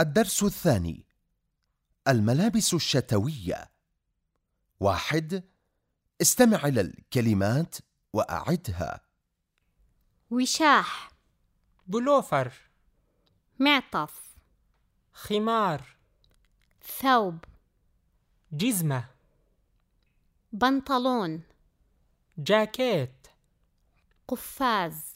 الدرس الثاني الملابس الشتوية. واحد استمع إلى الكلمات وأعدها. وشاح. بلوفر. معطف. خمار. ثوب. جزمة. بنطلون. جاكيت. قفاز.